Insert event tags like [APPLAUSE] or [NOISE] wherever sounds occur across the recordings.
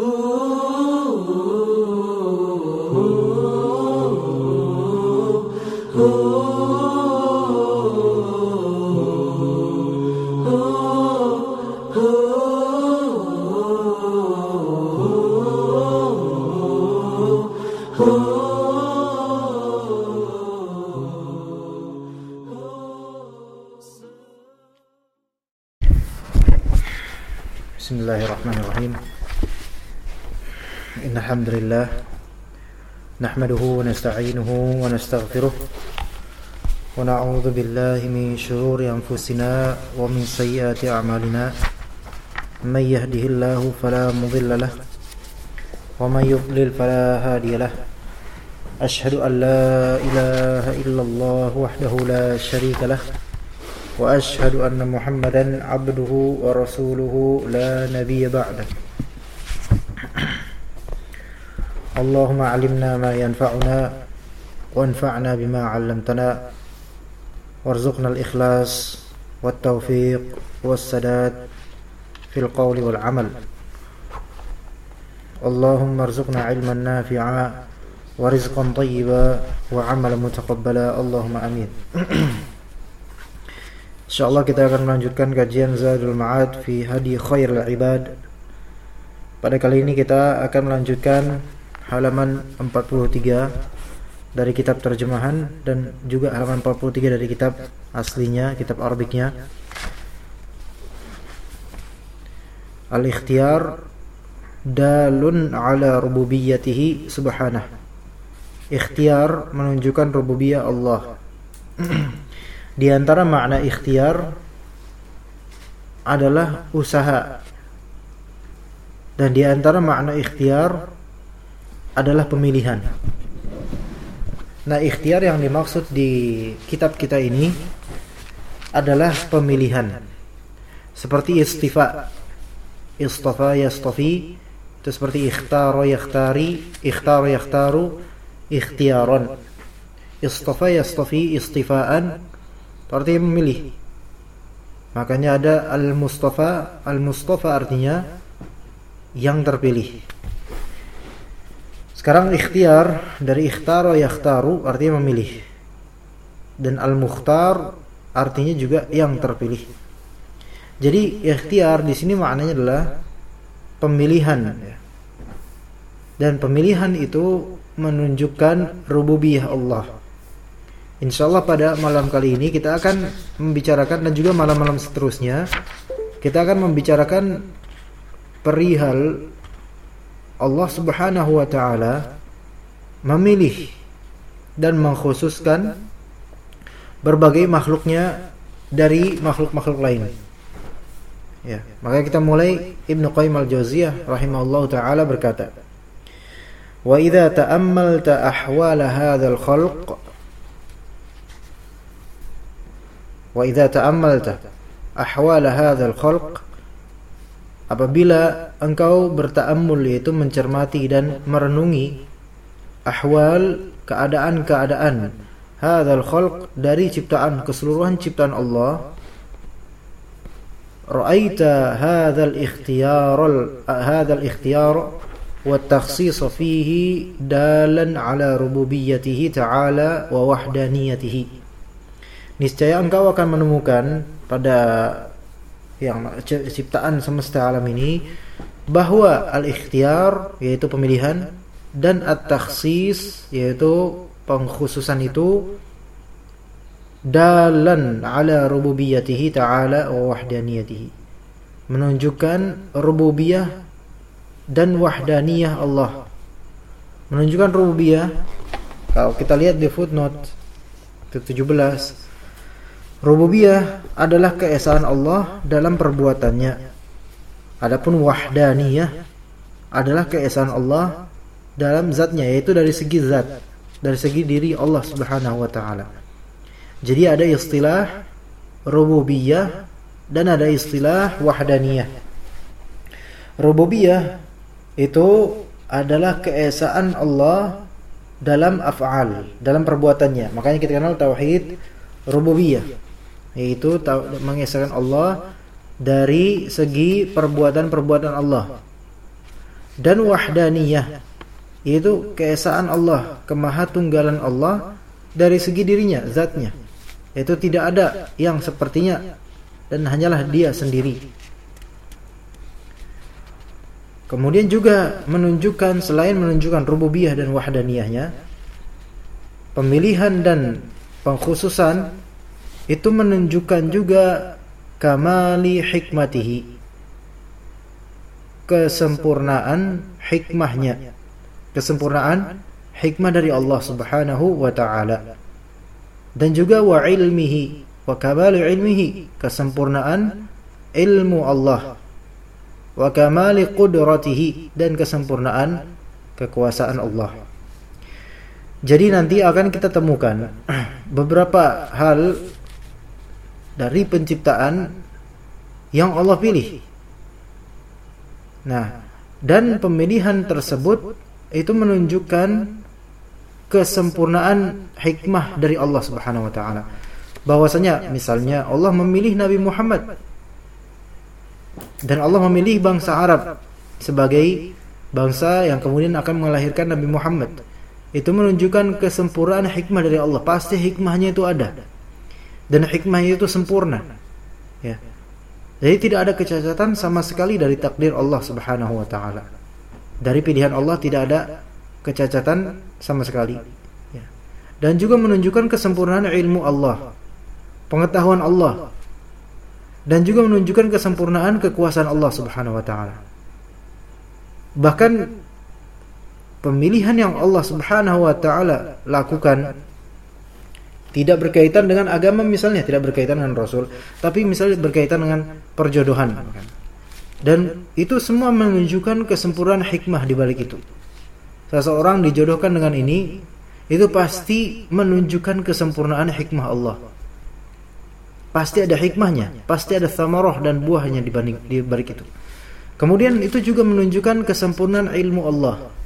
Ooh. نستعينه ونستغفره ونعوذ بالله من شرور أنفسنا ومن سيئات أعمالنا. من يهده الله فلا مضل له ومن يضلل فلا هادي له. أشهد أن لا إله إلا الله وحده لا شريك له وأشهد أن محمدا عبده ورسوله لا نبي بعده. اللهم علمنا ما ينفعنا وانفعنا بما علمتنا وارزقنا الإخلاص والتوفيق والسداد في القول والعمل اللهم ارزقنا علما نافعا ورزقا طيبا وعملا متقبلا اللهم امين InsyaAllah kita akan melanjutkan kajian Zadul Ma'ad fi Hadi Khairul Ibad Pada kali ini kita akan melanjutkan halaman 43 dari kitab terjemahan dan juga halaman 43 dari kitab aslinya, kitab Arabiknya. Al-ikhtiyar dalun ala rububiyatihi subhanah. Ikhtiar menunjukkan rububiyah Allah. Di antara makna ikhtiar adalah usaha. Dan di antara makna ikhtiar adalah pemilihan. Nah, ikhtiar yang dimaksud di kitab kita ini adalah pemilihan. Seperti istifa. Istafa yastafi itu seperti ikhtara yakhtari, ikhtara yakhtaru, ikhtiaran. Istafa yastafi istifaan Artinya memilih. Makanya ada al-mustafa, al-mustafa artinya yang terpilih. Sekarang ikhtiar dari ikhtaro yakhtaru artinya memilih. Dan al-mukhtar artinya juga yang terpilih. Jadi ikhtiar di sini maknanya adalah pemilihan Dan pemilihan itu menunjukkan rububiyah Allah. Insya Allah pada malam kali ini kita akan membicarakan dan juga malam-malam seterusnya kita akan membicarakan perihal Allah Subhanahu wa taala memilih dan mengkhususkan berbagai makhluknya dari makhluk-makhluk lain. Ya, makanya kita mulai Ibnu Qayyim al-Jauziyah rahimahullah taala berkata, "Wa idza ta'ammalta ahwala hadzal khalq" Wa idza ta'ammalta ahwala apabila engkau bertaamul yaitu mencermati dan merenungi ahwal keadaan-keadaan hadzal khalq dari ciptaan keseluruhan ciptaan Allah ra'aita hadzal ikhtiyar hadzal ikhtiyar wa takhsis fihi dalan ala rububiyyatihi ta'ala wa wahdaniyatihi. Niscaya engkau akan menemukan pada yang ciptaan semesta alam ini bahwa al-ikhtiyar yaitu pemilihan dan at-takhsis yaitu pengkhususan itu dalan ala rububiyatihi ta'ala wa wahdaniyatihi. Menunjukkan rububiyah dan wahdaniyah Allah. Menunjukkan rububiyah kalau kita lihat di footnote 17 Rububiyah adalah keesaan Allah dalam perbuatannya. Adapun wahdaniyah adalah keesaan Allah dalam zatnya yaitu dari segi zat, dari segi diri Allah Subhanahu wa taala. Jadi ada istilah rububiyah dan ada istilah wahdaniyah. Rububiyah itu adalah keesaan Allah dalam af'al, dalam perbuatannya. Makanya kita kenal tauhid rububiyah yaitu mengesahkan Allah dari segi perbuatan-perbuatan Allah. dan wahdaniyah yaitu keesaan Allah, kemahatunggalan Allah dari segi dirinya, zatnya. Yaitu tidak ada yang sepertinya dan hanyalah dia sendiri. Kemudian juga menunjukkan selain menunjukkan rububiyah dan wahdaniyahnya, pemilihan dan pengkhususan itu menunjukkan juga kamali hikmatihi. Kesempurnaan hikmahnya. Kesempurnaan hikmah dari Allah Subhanahu wa taala. Dan juga wa ilmihi wa kamali ilmihi. Kesempurnaan ilmu Allah. Wa kamali qudratihi dan kesempurnaan kekuasaan Allah. Jadi nanti akan kita temukan [CLEARS THROAT] beberapa hal dari penciptaan yang Allah pilih. Nah, dan pemilihan tersebut itu menunjukkan kesempurnaan hikmah dari Allah Subhanahu wa taala. Bahwasanya misalnya Allah memilih Nabi Muhammad dan Allah memilih bangsa Arab sebagai bangsa yang kemudian akan melahirkan Nabi Muhammad. Itu menunjukkan kesempurnaan hikmah dari Allah. Pasti hikmahnya itu ada dan hikmahnya itu sempurna. Ya. Jadi tidak ada kecacatan sama sekali dari takdir Allah Subhanahu wa taala. Dari pilihan Allah tidak ada kecacatan sama sekali. Ya. Dan juga menunjukkan kesempurnaan ilmu Allah, pengetahuan Allah, dan juga menunjukkan kesempurnaan kekuasaan Allah Subhanahu wa taala. Bahkan pemilihan yang Allah Subhanahu wa taala lakukan tidak berkaitan dengan agama misalnya tidak berkaitan dengan rasul tapi misalnya berkaitan dengan perjodohan. Dan itu semua menunjukkan kesempurnaan hikmah di balik itu. Seseorang dijodohkan dengan ini itu pasti menunjukkan kesempurnaan hikmah Allah. Pasti ada hikmahnya pasti ada samarah dan buahnya di balik, di balik itu. Kemudian itu juga menunjukkan kesempurnaan ilmu Allah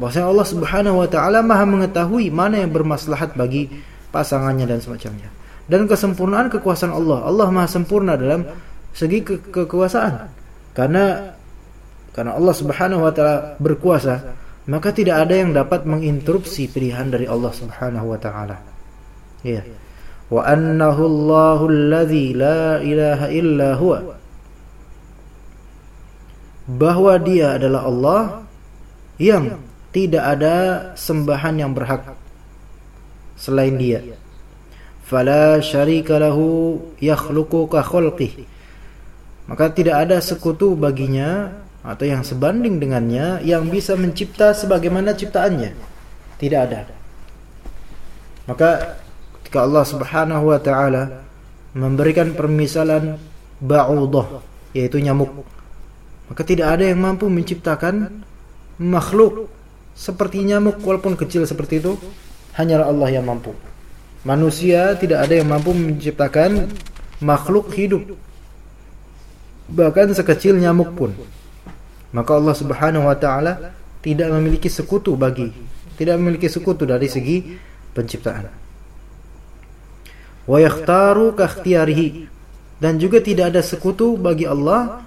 Bahwasanya Allah Subhanahu wa taala Maha mengetahui mana yang bermaslahat bagi pasangannya dan semacamnya. Dan kesempurnaan kekuasaan Allah. Allah Maha sempurna dalam segi ke kekuasaan. Karena karena Allah Subhanahu wa taala berkuasa, maka tidak ada yang dapat menginterupsi pilihan dari Allah Subhanahu wa taala. Ya. Wa annahu Allahu alladzi la ilaha illa huwa. Bahwa dia adalah Allah yang tidak ada sembahan yang berhak selain dia. Fala syarika lahu yakhluqu ka khalqih. Maka tidak ada sekutu baginya atau yang sebanding dengannya yang bisa mencipta sebagaimana ciptaannya. Tidak ada. Maka ketika Allah Subhanahu wa taala memberikan permisalan ba'udah yaitu nyamuk maka tidak ada yang mampu menciptakan makhluk seperti nyamuk walaupun kecil seperti itu hanyalah Allah yang mampu. Manusia tidak ada yang mampu menciptakan makhluk hidup bahkan sekecil nyamuk pun. Maka Allah Subhanahu wa taala tidak memiliki sekutu bagi tidak memiliki sekutu dari segi penciptaan. Wa yakhtaru dan juga tidak ada sekutu bagi Allah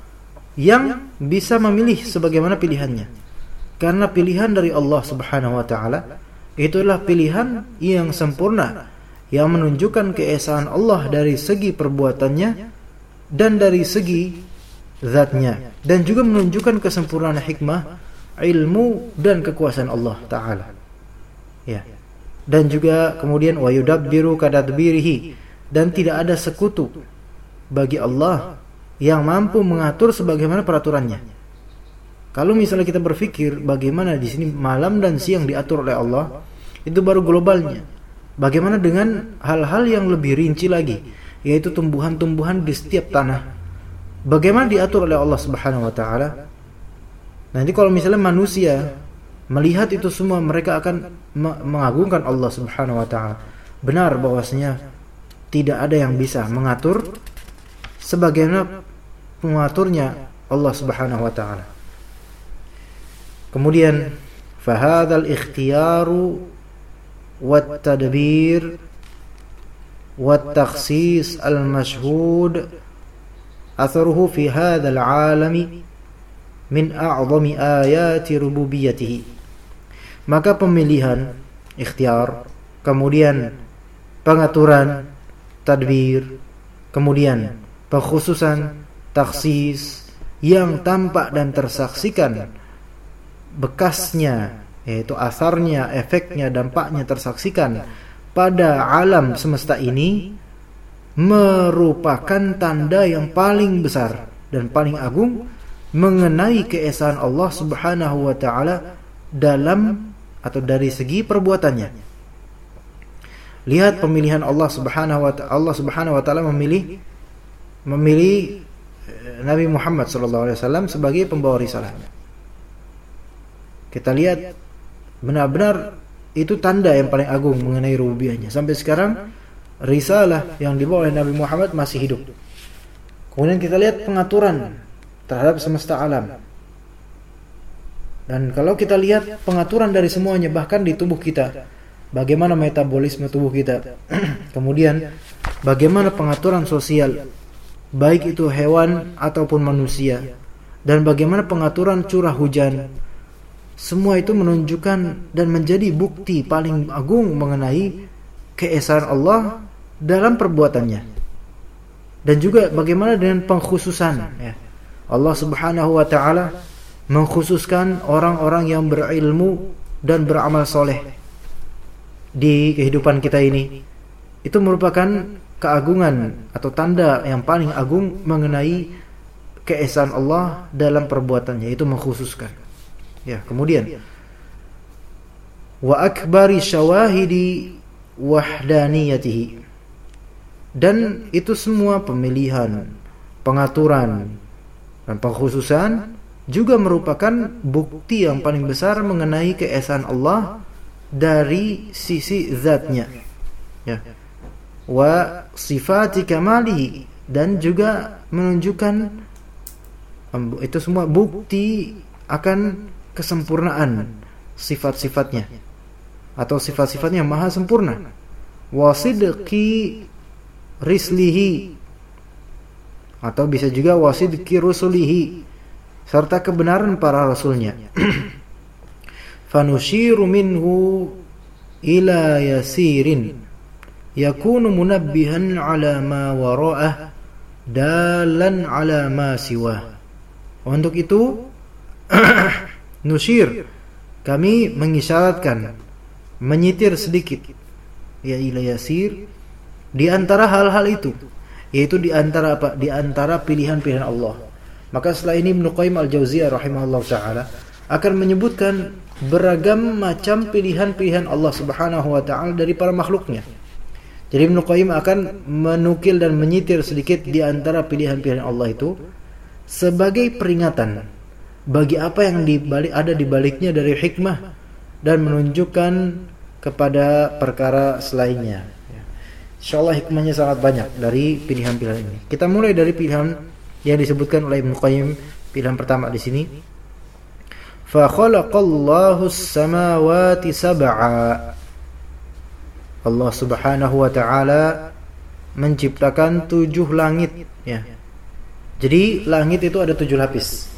yang bisa memilih sebagaimana pilihannya. Karena pilihan dari Allah Subhanahu wa taala itulah pilihan yang sempurna yang menunjukkan keesaan Allah dari segi perbuatannya dan dari segi zatnya dan juga menunjukkan kesempurnaan hikmah, ilmu dan kekuasaan Allah taala. Ya. Dan juga kemudian wa kadadbirihi dan tidak ada sekutu bagi Allah yang mampu mengatur sebagaimana peraturannya. Kalau misalnya kita berpikir bagaimana di sini malam dan siang diatur oleh Allah, itu baru globalnya. Bagaimana dengan hal-hal yang lebih rinci lagi, yaitu tumbuhan-tumbuhan di setiap tanah. Bagaimana diatur oleh Allah Subhanahu wa taala? Nanti kalau misalnya manusia melihat itu semua mereka akan mengagungkan Allah Subhanahu wa taala. Benar bahwasanya tidak ada yang bisa mengatur sebagaimana mengaturnya Allah Subhanahu wa taala. Kemudian fahadzal ikhtiyaru wat tadbir wat takhsis al mashhud atharuhu fi hadzal alami min a'zami ayati rububiyyatihi maka pemilihan ikhtiar kemudian pengaturan tadbir kemudian pengkhususan taksis yang tampak dan tersaksikan bekasnya yaitu asarnya, efeknya, dampaknya tersaksikan pada alam semesta ini merupakan tanda yang paling besar dan paling agung mengenai keesaan Allah Subhanahu wa taala dalam atau dari segi perbuatannya. Lihat pemilihan Allah Subhanahu wa taala Allah Subhanahu wa taala memilih memilih eh, Nabi Muhammad sallallahu alaihi wasallam sebagai pembawa risalah. Kita lihat benar-benar itu tanda yang paling agung mengenai rububiyahnya. Sampai sekarang risalah yang dibawa oleh Nabi Muhammad masih hidup. Kemudian kita lihat pengaturan terhadap semesta alam. Dan kalau kita lihat pengaturan dari semuanya bahkan di tubuh kita, bagaimana metabolisme tubuh kita. [CLEARS THROAT] Kemudian bagaimana pengaturan sosial baik itu hewan ataupun manusia dan bagaimana pengaturan curah hujan. Semua itu menunjukkan dan menjadi bukti paling agung mengenai keesaan Allah dalam perbuatannya. Dan juga bagaimana dengan pengkhususan ya. Allah Subhanahu wa taala mengkhususkan orang-orang yang berilmu dan beramal soleh di kehidupan kita ini. Itu merupakan keagungan atau tanda yang paling agung mengenai keesaan Allah dalam perbuatannya itu mengkhususkan. Ya, kemudian wa akbari syawahidi wahdaniyatihi dan itu semua pemilihan, pengaturan, dan pengkhususan juga merupakan bukti yang paling besar mengenai keesaan Allah dari sisi zatnya. Ya. Wa sifati kamalihi dan juga menunjukkan itu semua bukti akan kesempurnaan sifat-sifatnya atau sifat-sifatnya maha sempurna. Wasidqi rislihi atau bisa juga wasidki rusulihi serta kebenaran para rasulnya. [CLEARS THROAT] Fanushiru minhu ila yasirin. Yakunu munabbihan ala ma wara'ah dalan ala ma siwah. Untuk itu [CLEARS THROAT] nushir kami mengisyaratkan menyitir sedikit ya ila yasir di antara hal-hal itu, yaitu di antara apa? Di antara pilihan-pilihan Allah. Maka setelah ini Ibnu Qayyim Al-Jauziyah rahimahullah taala akan menyebutkan beragam macam pilihan-pilihan Allah Subhanahu wa taala dari para makhluknya. Jadi Ibnu Qayyim akan menukil dan menyitir sedikit di antara pilihan-pilihan Allah itu sebagai peringatan bagi apa yang dibalik ada di baliknya dari hikmah dan menunjukkan kepada perkara selainnya. Insyaallah hikmahnya sangat banyak dari pilihan-pilihan ini. Kita mulai dari pilihan yang disebutkan oleh Ibnu Qayyim, pilihan pertama di sini. Fa khalaqallahu as-samawati sab'a. Allah Subhanahu wa taala menciptakan tujuh langit ya. Jadi langit itu ada tujuh lapis.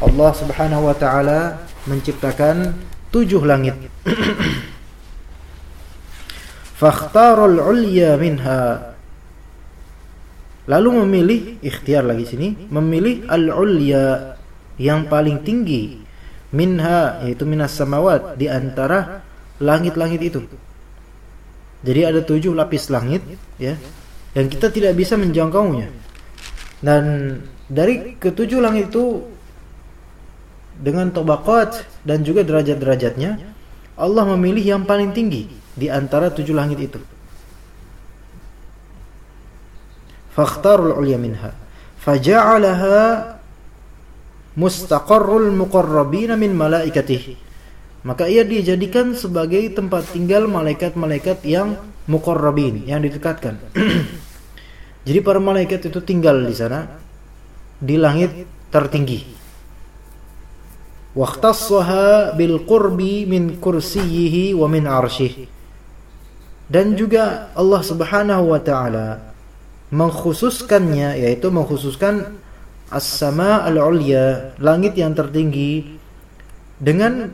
Allah Subhanahu wa taala menciptakan tujuh langit. [CLEARS THROAT] fakhtarul ulya minha. Lalu memilih ikhtiar lagi sini memilih al-ulya yang paling tinggi. Minha yaitu minas samawat di antara langit-langit itu. Jadi ada tujuh lapis langit ya yang kita tidak bisa menjangkaunya. Dan dari ketujuh langit itu dengan tobakat dan juga derajat-derajatnya Allah memilih yang paling tinggi di antara tujuh langit itu. Fakhtarul ulya minha. Faja'alaha mustaqarrul muqarrabina min malaikatih. Maka ia dijadikan sebagai tempat tinggal malaikat-malaikat yang muqarrabin, yang didekatkan. [CLEARS THROAT] Jadi para malaikat itu tinggal di sana di langit tertinggi. Qurbi min kursiyihi wa min arshih dan juga Allah Subhanahu wa taala mengkhususkannya yaitu mengkhususkan as-sama al-ulya, langit yang tertinggi dengan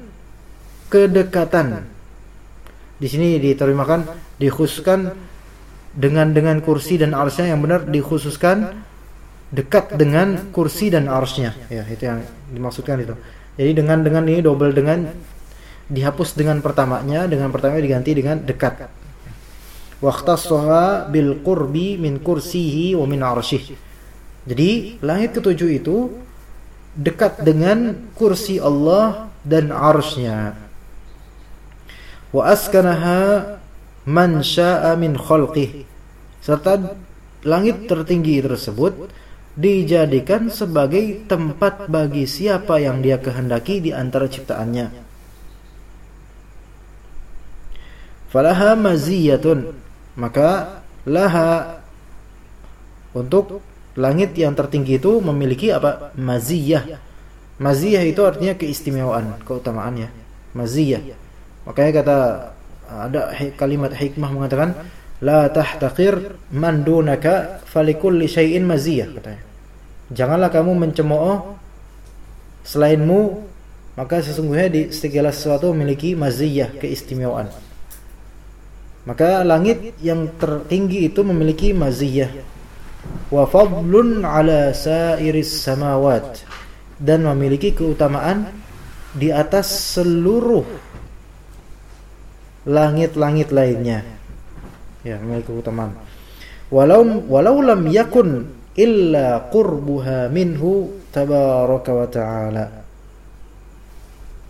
kedekatan. Di sini diterjemahkan dikhususkan dengan dengan kursi dan arsnya yang benar dikhususkan dekat dengan kursi dan arsnya. Ya, itu yang dimaksudkan itu. Jadi dengan dengan ini double dengan dihapus dengan pertamanya, dengan pertamanya diganti dengan dekat. Waqtasaha bil qurbi min kursihi wa min arsyih. Jadi langit ketujuh itu dekat dengan kursi Allah dan arsnya wa askanaha man syaa min khalqih serta langit tertinggi tersebut dijadikan sebagai tempat bagi siapa yang dia kehendaki di antara ciptaannya. Falaha maziyatun. Maka laha untuk langit yang tertinggi itu memiliki apa? Maziyah. Maziyah itu artinya keistimewaan keutamaannya. Maziyah. Makanya kata ada kalimat hikmah mengatakan la tahtaqir man dunaka falikulli syai'in maziyah katanya. Janganlah kamu mencemooh selainmu maka sesungguhnya di segala sesuatu memiliki maziyah keistimewaan. Maka langit yang tertinggi itu memiliki maziyah wa fadlun ala sairis samawat dan memiliki keutamaan di atas seluruh langit-langit lainnya. Ya, memiliki keutamaan. Walau walau lam yakun illa qurbuha minhu tabaraka wa ta'ala.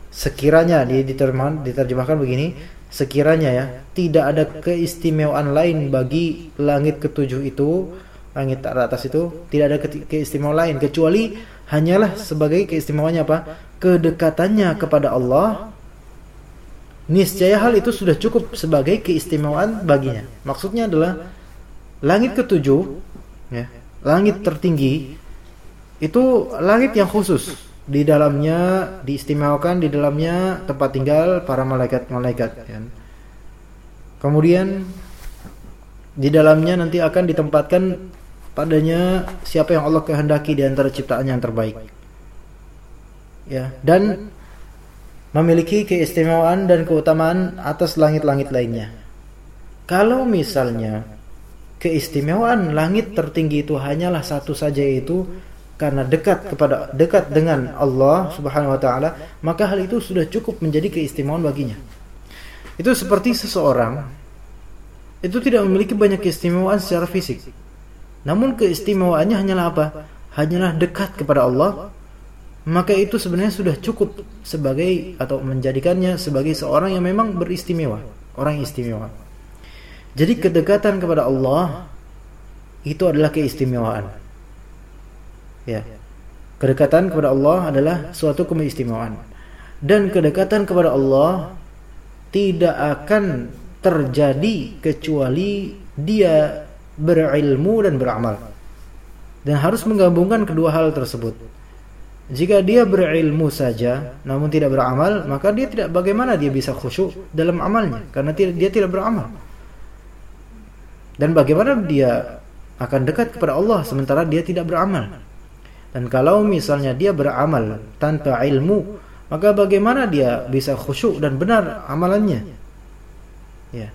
Sekiranya diterjemahkan, diterjemahkan begini, sekiranya ya, tidak ada keistimewaan lain bagi langit ketujuh itu, langit atas itu, tidak ada keistimewaan lain kecuali hanyalah sebagai keistimewaannya apa? Kedekatannya kepada Allah niscaya hal itu sudah cukup sebagai keistimewaan baginya. Maksudnya adalah langit ketujuh, ya, langit tertinggi itu langit yang khusus. Di dalamnya diistimewakan di dalamnya tempat tinggal para malaikat-malaikat. Ya. Kemudian di dalamnya nanti akan ditempatkan padanya siapa yang Allah kehendaki di antara ciptaan yang terbaik. Ya, dan memiliki keistimewaan dan keutamaan atas langit-langit lainnya. Kalau misalnya keistimewaan langit tertinggi itu hanyalah satu saja yaitu karena dekat kepada dekat dengan Allah Subhanahu wa taala, maka hal itu sudah cukup menjadi keistimewaan baginya. Itu seperti seseorang itu tidak memiliki banyak keistimewaan secara fisik. Namun keistimewaannya hanyalah apa? Hanyalah dekat kepada Allah maka itu sebenarnya sudah cukup sebagai atau menjadikannya sebagai seorang yang memang beristimewa, orang istimewa. Jadi kedekatan kepada Allah itu adalah keistimewaan. Ya. Kedekatan kepada Allah adalah suatu keistimewaan. Dan kedekatan kepada Allah tidak akan terjadi kecuali dia berilmu dan beramal. Dan harus menggabungkan kedua hal tersebut. Jika dia berilmu saja namun tidak beramal, maka dia tidak bagaimana dia bisa khusyuk dalam amalnya karena dia tidak beramal. Dan bagaimana dia akan dekat kepada Allah sementara dia tidak beramal? Dan kalau misalnya dia beramal tanpa ilmu, maka bagaimana dia bisa khusyuk dan benar amalannya? Ya.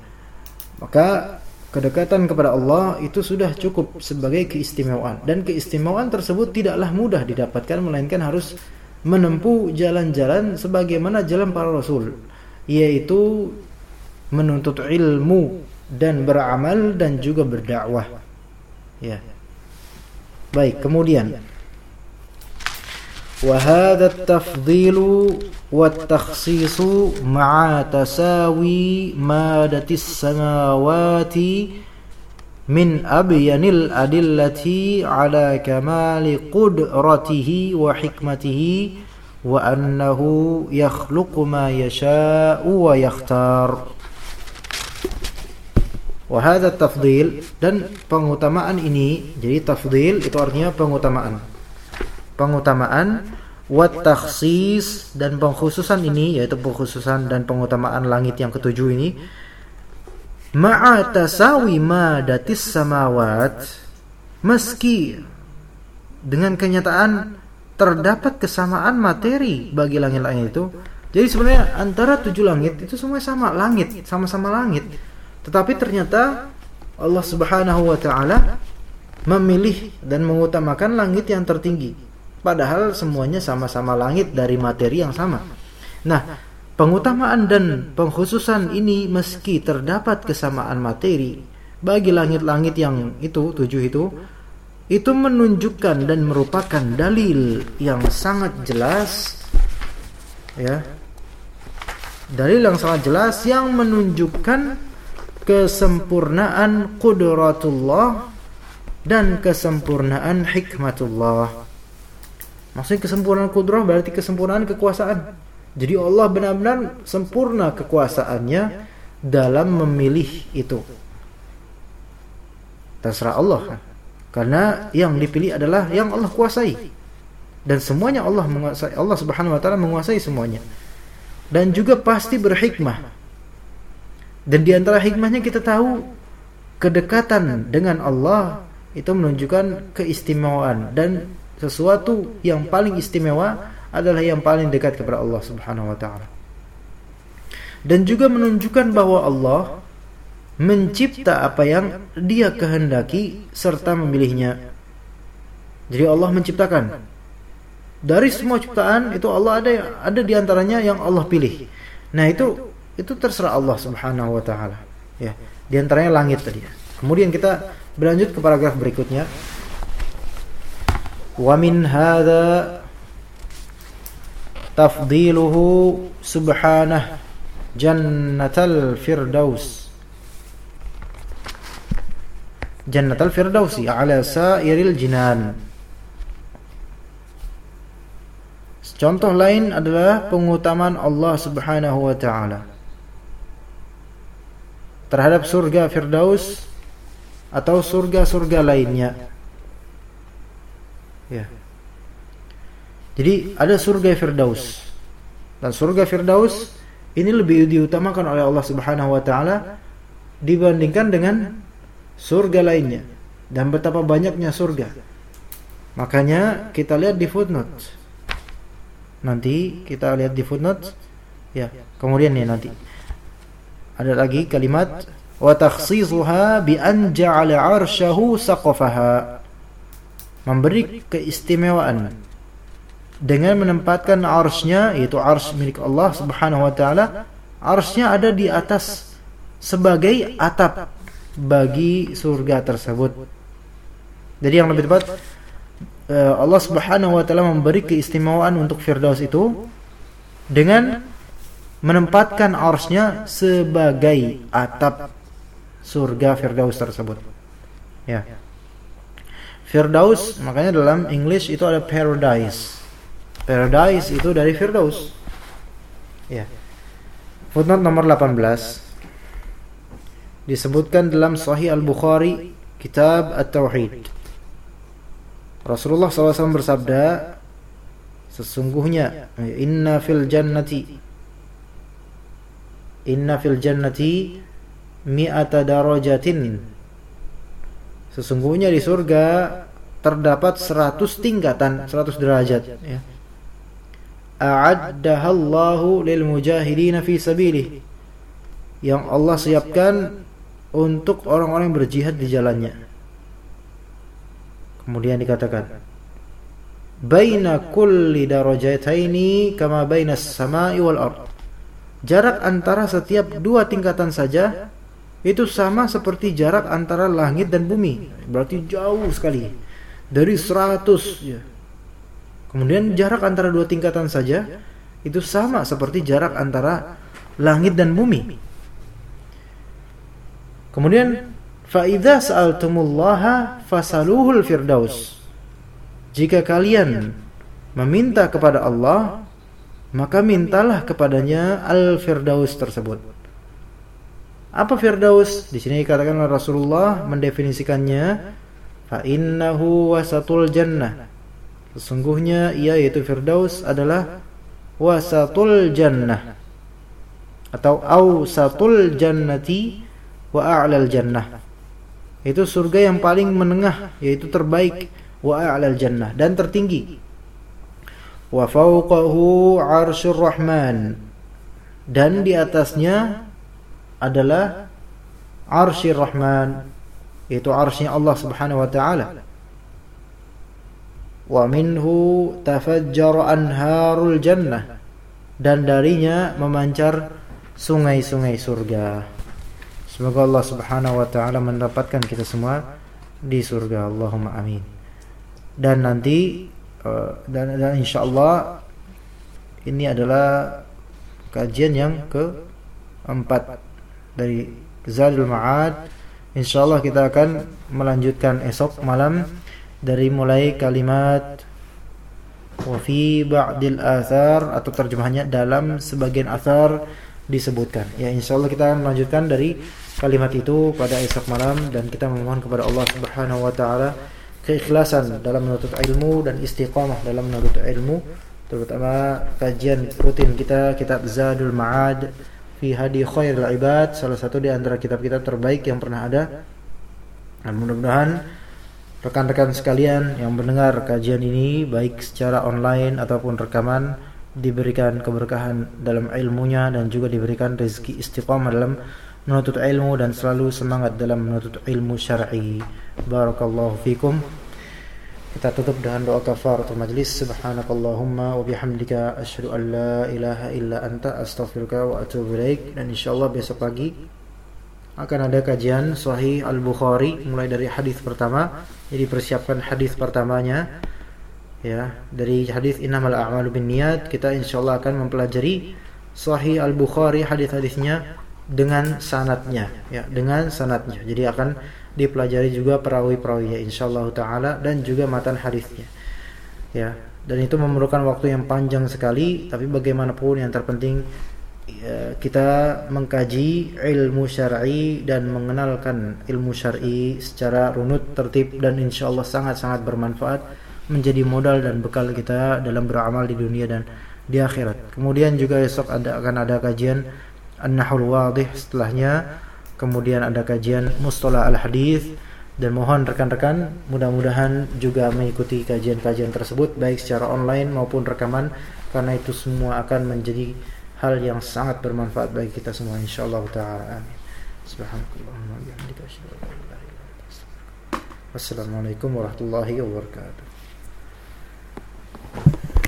Maka kedekatan kepada Allah itu sudah cukup sebagai keistimewaan. Dan keistimewaan tersebut tidaklah mudah didapatkan melainkan harus menempuh jalan-jalan sebagaimana jalan para rasul yaitu menuntut ilmu dan beramal dan juga berdakwah. Ya. Baik kemudian وهذا التفضيل والتخصيص مع تساوي مادة السماوات من أبين الأدلة على كمال قدرته وحكمته وأنه يخلق ما يشاء ويختار وهذا التفضيل dan pengutamaan ini jadi tafdil itu artinya pengutamaan pengutamaan wat takhsis dan pengkhususan ini yaitu pengkhususan dan pengutamaan langit yang ketujuh ini ma'a tasawi madatis samawat meski dengan kenyataan terdapat kesamaan materi bagi langit-langit itu. Jadi sebenarnya antara tujuh langit itu semua sama langit, sama-sama langit. Tetapi ternyata Allah Subhanahu wa taala memilih dan mengutamakan langit yang tertinggi. Padahal semuanya sama-sama langit dari materi yang sama. Nah, pengutamaan dan pengkhususan ini meski terdapat kesamaan materi bagi langit-langit yang itu tujuh itu itu menunjukkan dan merupakan dalil yang sangat jelas ya dalil yang sangat jelas yang menunjukkan kesempurnaan kudratullah dan kesempurnaan hikmatullah maksudnya kesempurnaan kudrah berarti kesempurnaan kekuasaan jadi Allah benar-benar sempurna kekuasaannya dalam memilih itu terserah Allah karena yang dipilih adalah yang Allah kuasai. Dan semuanya Allah menguasai. Allah Subhanahu wa taala menguasai semuanya. Dan juga pasti berhikmah. Dan di antara hikmahnya kita tahu kedekatan dengan Allah itu menunjukkan keistimewaan dan sesuatu yang paling istimewa adalah yang paling dekat kepada Allah Subhanahu wa taala. Dan juga menunjukkan bahwa Allah mencipta apa yang dia kehendaki serta memilihnya. Jadi Allah menciptakan. Dari semua ciptaan itu Allah ada ada di antaranya yang Allah pilih. Nah, itu itu terserah Allah Subhanahu wa taala. Ya, di antaranya langit tadi. Kemudian kita berlanjut ke paragraf berikutnya. Min hadza tafdiluhu subhanahu jannatal firdaus Jannatul Firdausi ala sairil jinan. Contoh lain adalah pengutamaan Allah Subhanahu wa taala terhadap surga Firdaus atau surga-surga lainnya. Ya. Jadi ada surga Firdaus. Dan surga Firdaus ini lebih diutamakan oleh Allah Subhanahu wa taala dibandingkan dengan surga lainnya dan betapa banyaknya surga. Makanya kita lihat di footnote. Nanti kita lihat di footnote. Ya, kemudian nih nanti. Ada lagi kalimat wa takhsisuha bi an ja'ala. Memberi keistimewaan dengan menempatkan arsnya yaitu ars milik Allah Subhanahu wa taala arsnya ada di atas sebagai atap bagi surga tersebut. Jadi yang lebih tepat eh, Allah Subhanahu wa taala memberi keistimewaan untuk Firdaus itu dengan menempatkan arsnya sebagai atap surga Firdaus tersebut. Ya. Firdaus makanya dalam English itu ada paradise. Paradise itu dari Firdaus. Ya. Footnote nomor 18 disebutkan dalam Sahih Al-Bukhari Kitab At-Tauhid. Rasulullah SAW bersabda, sesungguhnya inna fil jannati inna fil jannati mi'ata darajatin sesungguhnya di surga terdapat 100 tingkatan 100 derajat ya a'addahallahu lil mujahidin fi sabilih yang Allah siapkan untuk orang-orang yang berjihad di jalannya. Kemudian dikatakan, "Baina kulli darajataini kama baina as-sama'i wal ard." Jarak antara setiap dua tingkatan saja itu sama seperti jarak antara langit dan bumi. Berarti jauh sekali. Dari 100 ya. Kemudian jarak antara dua tingkatan saja itu sama seperti jarak antara langit dan bumi. Kemudian faida sa'altumullaha fasaluhul firdaus. Jika kalian meminta kepada Allah, maka mintalah kepadanya al-firdaus tersebut. Apa firdaus? Di sini dikatakan oleh Rasulullah mendefinisikannya fa innahu wasatul jannah. Sesungguhnya ia yaitu firdaus adalah wasatul jannah atau ausatul jannati wa a'lal jannah. Itu surga yang paling menengah yaitu terbaik wa a'lal jannah dan tertinggi wa fawqahu arsyur rahman dan di atasnya adalah arsyir rahman. Yaitu arsy Allah Subhanahu wa taala. Wa minhu tafajjar anharul jannah. Dan darinya memancar sungai-sungai surga. Semoga Allah Subhanahu wa taala mendapatkan kita semua di surga. Allahumma amin. Dan nanti uh, dan, dan insyaallah ini adalah kajian yang keempat dari Zadul Ma'ad insyaallah kita akan melanjutkan esok malam dari mulai kalimat wa fi ba'dil athar atau terjemahannya dalam sebagian athar disebutkan. Ya insyaallah kita akan melanjutkan dari kalimat itu pada esok malam dan kita memohon kepada Allah Subhanahu wa taala keikhlasan dalam menuntut ilmu dan istiqamah dalam menuntut ilmu terutama kajian rutin kita kitab Zadul Ma'ad fi hadi khairil ibad salah satu di antara kitab-kitab terbaik yang pernah ada dan mudah-mudahan rekan-rekan sekalian yang mendengar kajian ini baik secara online ataupun rekaman diberikan keberkahan dalam ilmunya dan juga diberikan rezeki istiqamah dalam menuntut ilmu dan selalu semangat dalam menuntut ilmu syar'i. Barakallahu fikum. Kita tutup dengan doa kafaratul majlis. Subhanakallahumma wa bihamdika asyhadu an la ilaha illa anta astaghfiruka wa atubu ilaik dan insyaallah besok pagi akan ada kajian Sahih Al-Bukhari mulai dari hadis pertama. Jadi persiapkan hadis pertamanya ya. Dari hadis innamal a'malu binniyat kita insyaallah akan mempelajari Sahih Al-Bukhari hadis-hadisnya dengan sanatnya ya, dengan sanatnya. Jadi akan dipelajari juga perawi-perawinya insyaallah taala dan juga matan hadisnya. Ya, dan itu memerlukan waktu yang panjang sekali, tapi bagaimanapun yang terpenting Ya, kita mengkaji ilmu syar'i dan mengenalkan ilmu syar'i secara runut, tertib dan insya Allah sangat-sangat bermanfaat menjadi modal dan bekal kita dalam beramal di dunia dan di akhirat. Kemudian juga esok ada akan ada kajian An-Nahul Wadih setelahnya. Kemudian ada kajian Mustalah Al-Hadis dan mohon rekan-rekan mudah-mudahan juga mengikuti kajian-kajian tersebut baik secara online maupun rekaman karena itu semua akan menjadi hal yang sangat bermanfaat bagi kita semua insyaallah taala. Amin. Subhanakallahumma wa bihamdika Wassalamualaikum warahmatullahi wabarakatuh